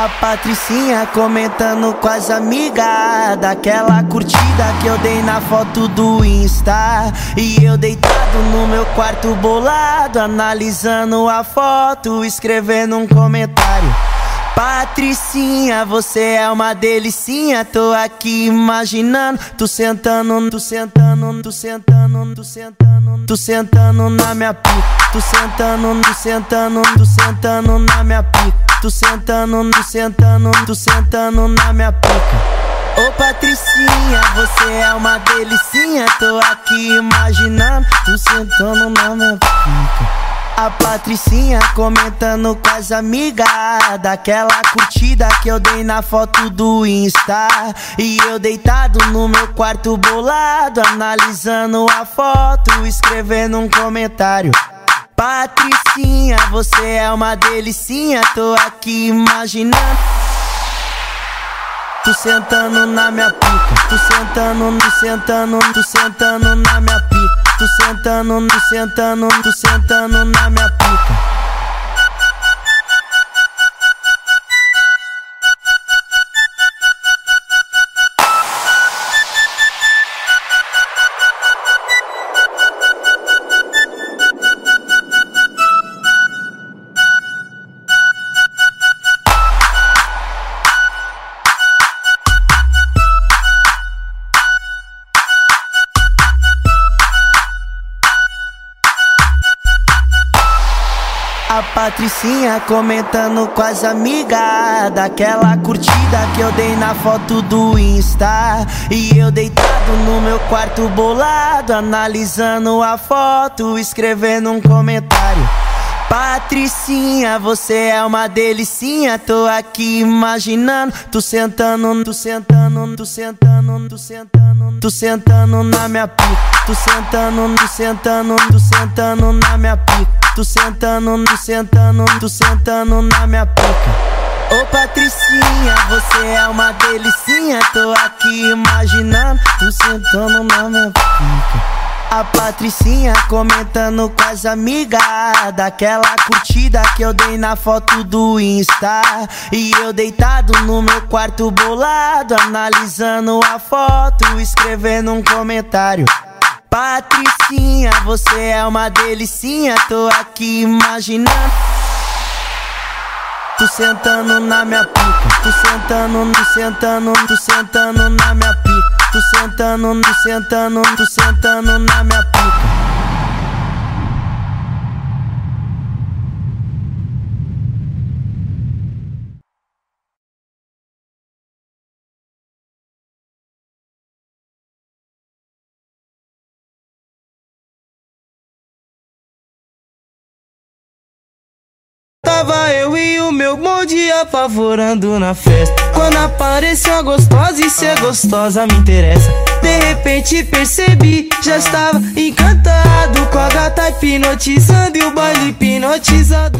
A Patricinha comentando com as amigas Daquela curtida que eu dei na foto do Insta. E eu deitado no meu quarto bolado Analisando a foto, escrevendo um comentário Patricinha, você é uma delicinha. Tô aqui imaginando, tu sentando, tu sentando, tu sentando, tu sentando, tu sentando na minha pica. Tu sentando, tu sentando, tu sentando na minha pica. Tu sentando, tu sentando, tu sentando na minha pica. Ô Patricinha, você é uma delicinha. Tô aqui imaginando, tu sentando na minha pica. A Patricinha comentando com as amigas Daquela curtida que eu dei na foto do Insta E eu deitado no meu quarto bolado Analisando a foto, escrevendo um comentário Patricinha, você é uma delicinha, tô aqui imaginando. Tu sentando na minha pica, tu sentando, tu sentando, tu sentando na minha tu sentando, tu sentando, tu sentando na minha pica. Patricinha comentando com as amigas Daquela curtida que eu dei na foto do Insta E eu deitado no meu quarto bolado Analisando a foto, escrevendo um comentário Patricinha, você é uma delicinha. Tô aqui imaginando, tu sentando, tu sentando, tu sentando, tu sentando, tu sentando na minha pica. Tu sentando, tu sentando, tu sentando na minha pica. Tu sentando, tu sentando, tu sentando na minha pica. Ô Patricinha, você é uma delicinha. Tô aqui imaginando, tu sentando na minha pica. A Patricinha comentando com as amigas Daquela curtida que eu dei na foto do Insta E eu deitado no meu quarto bolado Analisando a foto, escrevendo um comentário Patricinha, você é uma delicinha Tô aqui imaginando Tu sentando na minha pica Tu sentando, tu sentando, tu sentando na minha pica Tu sentando, tu sentando, tu sentando na minha pica. Tava eu e o meu bonde apavorando na festa. Quando apareceu a gostosa e ser gostosa me interessa. De repente percebi, já estava encantado Com a gata hipnotizando e o baile hipnotizado